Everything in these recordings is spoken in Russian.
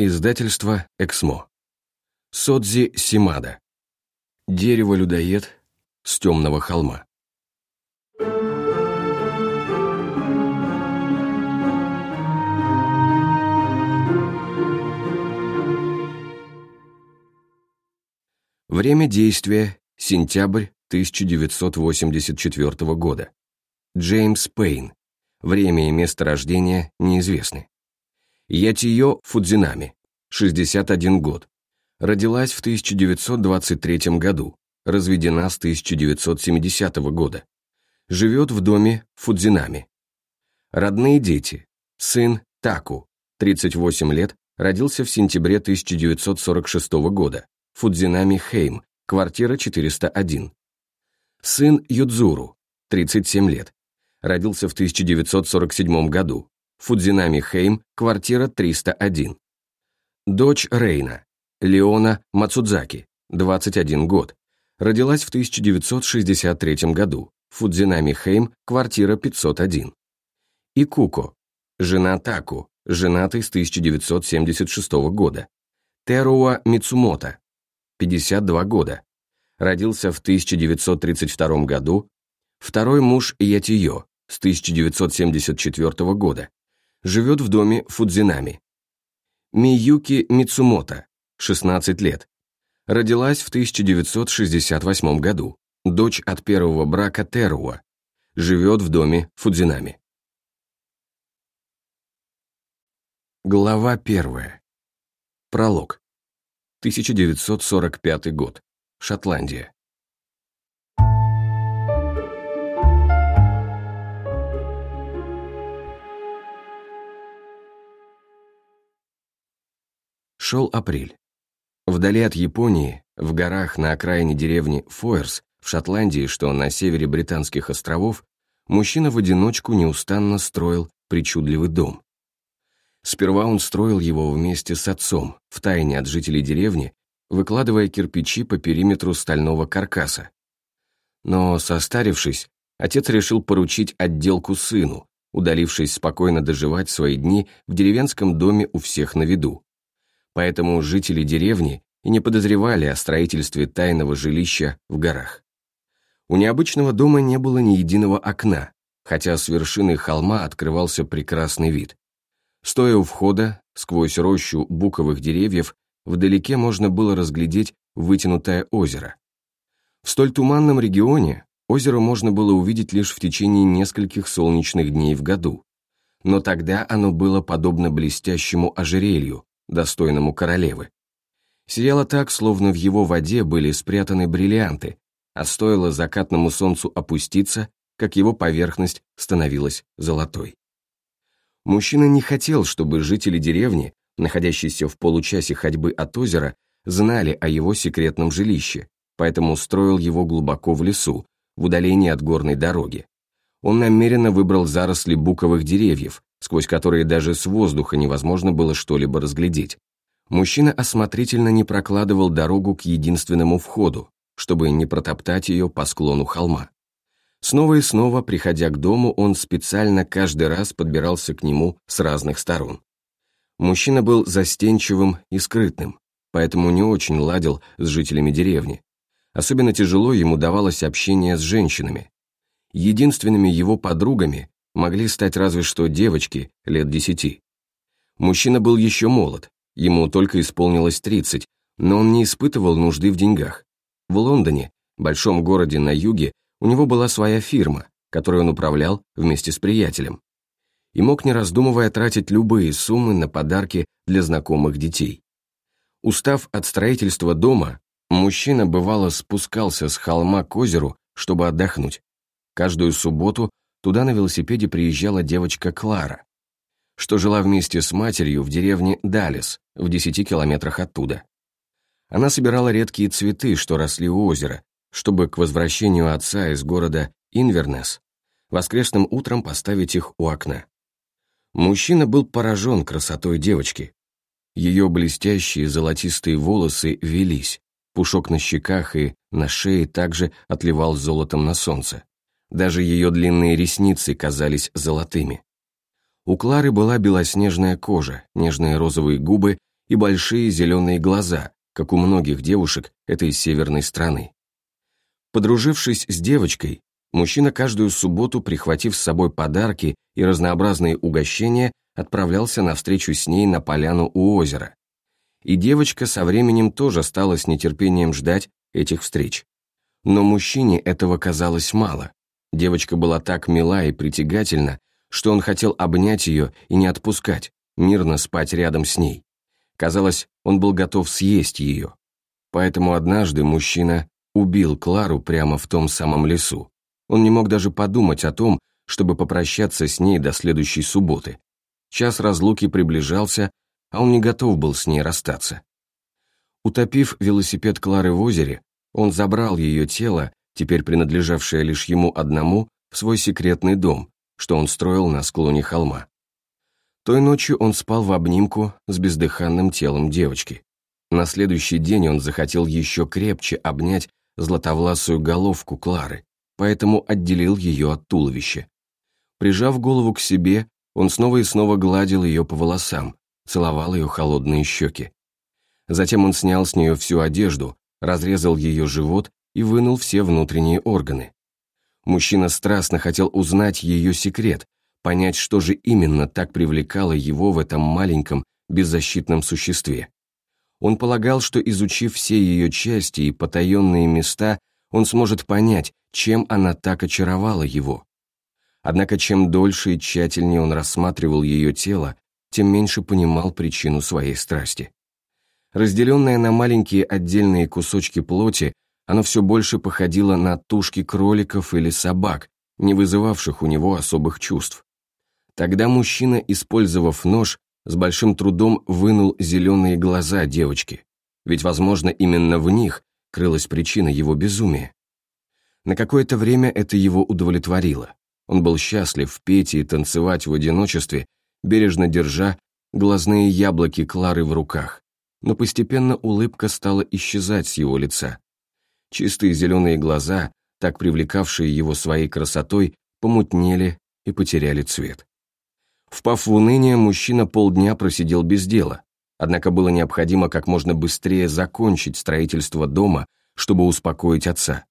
Издательство «Эксмо». Содзи Симада. Дерево-людоед с темного холма. Время действия – сентябрь 1984 года. Джеймс Пейн. Время и место рождения неизвестны. Ятиё Фудзинами, 61 год. Родилась в 1923 году, разведена с 1970 года. Живет в доме Фудзинами. Родные дети. Сын Таку, 38 лет, родился в сентябре 1946 года. Фудзинами Хейм, квартира 401. Сын Юдзуру, 37 лет. Родился в 1947 году. Фудзинами Хейм, квартира 301. Дочь Рейна, Леона Мацудзаки, 21 год. Родилась в 1963 году. Фудзинами Хейм, квартира 501. И Куко, жена Таку, женатый с 1976 года. Теруа Мицумото, 52 года. Родился в 1932 году. Второй муж Ятиё, с 1974 года живет в доме Фудзинами. Миюки Мицумото, 16 лет. Родилась в 1968 году. Дочь от первого брака Теруа. Живет в доме Фудзинами. Глава первая. Пролог. 1945 год. Шотландия. Шел апрель. Вдали от Японии, в горах на окраине деревни Фойерс, в Шотландии, что на севере Британских островов, мужчина в одиночку неустанно строил причудливый дом. Сперва он строил его вместе с отцом, втайне от жителей деревни, выкладывая кирпичи по периметру стального каркаса. Но, состарившись, отец решил поручить отделку сыну, удалившись спокойно доживать свои дни в деревенском доме у всех на виду поэтому жители деревни и не подозревали о строительстве тайного жилища в горах. У необычного дома не было ни единого окна, хотя с вершины холма открывался прекрасный вид. Стоя у входа, сквозь рощу буковых деревьев, вдалеке можно было разглядеть вытянутое озеро. В столь туманном регионе озеро можно было увидеть лишь в течение нескольких солнечных дней в году, но тогда оно было подобно блестящему ожерелью, достойному королевы. Сияло так, словно в его воде были спрятаны бриллианты, а стоило закатному солнцу опуститься, как его поверхность становилась золотой. Мужчина не хотел, чтобы жители деревни, находящиеся в получасе ходьбы от озера, знали о его секретном жилище, поэтому строил его глубоко в лесу, в удалении от горной дороги. Он намеренно выбрал заросли буковых деревьев, сквозь которые даже с воздуха невозможно было что-либо разглядеть. Мужчина осмотрительно не прокладывал дорогу к единственному входу, чтобы не протоптать ее по склону холма. Снова и снова, приходя к дому, он специально каждый раз подбирался к нему с разных сторон. Мужчина был застенчивым и скрытным, поэтому не очень ладил с жителями деревни. Особенно тяжело ему давалось общение с женщинами. Единственными его подругами могли стать разве что девочки лет десяти. Мужчина был еще молод, ему только исполнилось 30, но он не испытывал нужды в деньгах. В Лондоне, большом городе на юге, у него была своя фирма, которой он управлял вместе с приятелем. И мог, не раздумывая, тратить любые суммы на подарки для знакомых детей. Устав от строительства дома, мужчина бывало спускался с холма к озеру, чтобы отдохнуть. Каждую субботу Туда на велосипеде приезжала девочка Клара, что жила вместе с матерью в деревне Далис, в 10 километрах оттуда. Она собирала редкие цветы, что росли у озера, чтобы к возвращению отца из города Инвернес воскресным утром поставить их у окна. Мужчина был поражен красотой девочки. Ее блестящие золотистые волосы велись, пушок на щеках и на шее также отливал золотом на солнце. Даже ее длинные ресницы казались золотыми. У Клары была белоснежная кожа, нежные розовые губы и большие зеленые глаза, как у многих девушек этой северной страны. Подружившись с девочкой, мужчина каждую субботу, прихватив с собой подарки и разнообразные угощения, отправлялся на встречу с ней на поляну у озера. И девочка со временем тоже стала с нетерпением ждать этих встреч. Но мужчине этого казалось мало. Девочка была так мила и притягательна, что он хотел обнять ее и не отпускать, мирно спать рядом с ней. Казалось, он был готов съесть ее. Поэтому однажды мужчина убил Клару прямо в том самом лесу. Он не мог даже подумать о том, чтобы попрощаться с ней до следующей субботы. Час разлуки приближался, а он не готов был с ней расстаться. Утопив велосипед Клары в озере, он забрал ее тело, теперь принадлежавшее лишь ему одному, в свой секретный дом, что он строил на склоне холма. Той ночью он спал в обнимку с бездыханным телом девочки. На следующий день он захотел еще крепче обнять златовласую головку Клары, поэтому отделил ее от туловища. Прижав голову к себе, он снова и снова гладил ее по волосам, целовал ее холодные щеки. Затем он снял с нее всю одежду, разрезал ее живот и вынул все внутренние органы. Мужчина страстно хотел узнать ее секрет, понять, что же именно так привлекало его в этом маленьком, беззащитном существе. Он полагал, что изучив все ее части и потаенные места, он сможет понять, чем она так очаровала его. Однако чем дольше и тщательнее он рассматривал ее тело, тем меньше понимал причину своей страсти. Разделенное на маленькие отдельные кусочки плоти, оно все больше походило на тушки кроликов или собак, не вызывавших у него особых чувств. Тогда мужчина, использовав нож, с большим трудом вынул зеленые глаза девочки, ведь, возможно, именно в них крылась причина его безумия. На какое-то время это его удовлетворило. Он был счастлив петь и танцевать в одиночестве, бережно держа глазные яблоки Клары в руках. Но постепенно улыбка стала исчезать с его лица. Чистые зеленые глаза, так привлекавшие его своей красотой, помутнели и потеряли цвет. Впав в уныние, мужчина полдня просидел без дела, однако было необходимо как можно быстрее закончить строительство дома, чтобы успокоить отца.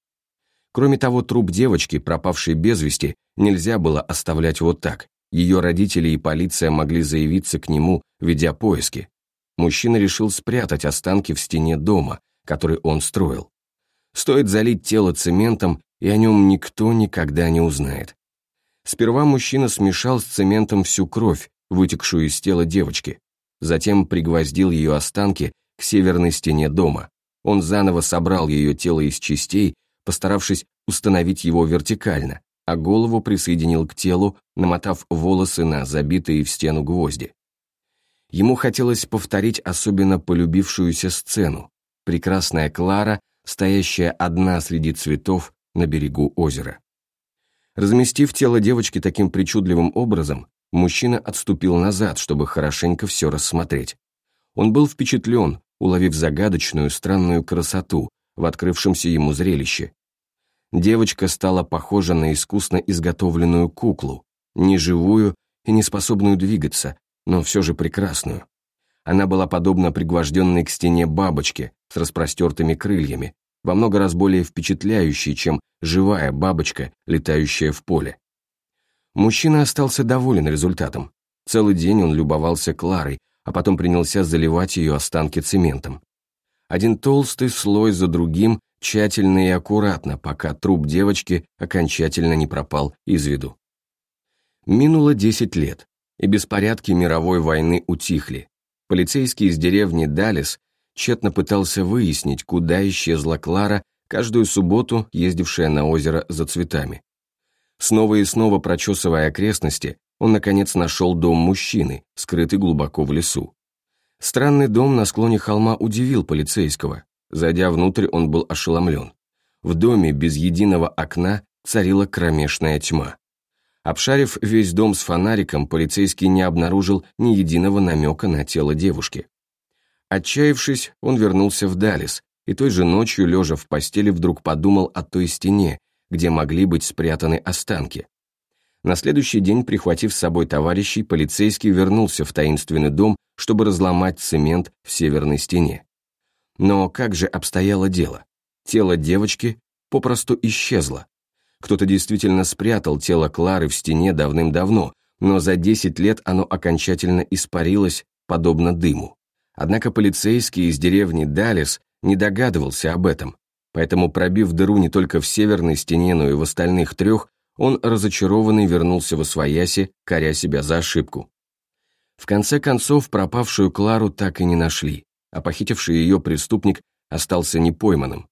Кроме того, труп девочки, пропавшей без вести, нельзя было оставлять вот так. Ее родители и полиция могли заявиться к нему, ведя поиски. Мужчина решил спрятать останки в стене дома, который он строил. Стоит залить тело цементом, и о нем никто никогда не узнает. Сперва мужчина смешал с цементом всю кровь, вытекшую из тела девочки. Затем пригвоздил ее останки к северной стене дома. Он заново собрал ее тело из частей, постаравшись установить его вертикально, а голову присоединил к телу, намотав волосы на забитые в стену гвозди. Ему хотелось повторить особенно полюбившуюся сцену. Прекрасная Клара, стоящая одна среди цветов на берегу озера. Разместив тело девочки таким причудливым образом, мужчина отступил назад, чтобы хорошенько все рассмотреть. Он был впечатлен, уловив загадочную, странную красоту в открывшемся ему зрелище. Девочка стала похожа на искусно изготовленную куклу, неживую и неспособную двигаться, но все же прекрасную. Она была подобна пригвожденной к стене бабочке с распростертыми крыльями, во много раз более впечатляющей, чем живая бабочка, летающая в поле. Мужчина остался доволен результатом. Целый день он любовался Кларой, а потом принялся заливать ее останки цементом. Один толстый слой за другим, тщательно и аккуратно, пока труп девочки окончательно не пропал из виду. Минуло 10 лет, и беспорядки мировой войны утихли. Полицейский из деревни Далис тщетно пытался выяснить, куда исчезла Клара, каждую субботу ездившая на озеро за цветами. Снова и снова прочесывая окрестности, он наконец нашел дом мужчины, скрытый глубоко в лесу. Странный дом на склоне холма удивил полицейского. Зайдя внутрь, он был ошеломлен. В доме без единого окна царила кромешная тьма. Обшарив весь дом с фонариком, полицейский не обнаружил ни единого намека на тело девушки. Отчаявшись, он вернулся в Далис, и той же ночью, лежа в постели, вдруг подумал о той стене, где могли быть спрятаны останки. На следующий день, прихватив с собой товарищей, полицейский вернулся в таинственный дом, чтобы разломать цемент в северной стене. Но как же обстояло дело? Тело девочки попросту исчезло. Кто-то действительно спрятал тело Клары в стене давным-давно, но за 10 лет оно окончательно испарилось, подобно дыму. Однако полицейский из деревни Далис не догадывался об этом, поэтому, пробив дыру не только в северной стене, но и в остальных трех, он, разочарованный, вернулся в Освояси, коря себя за ошибку. В конце концов, пропавшую Клару так и не нашли, а похитивший ее преступник остался непойманным.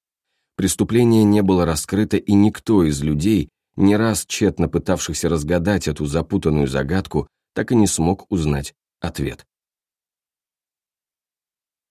Преступление не было раскрыто, и никто из людей, не раз тщетно пытавшихся разгадать эту запутанную загадку, так и не смог узнать ответ.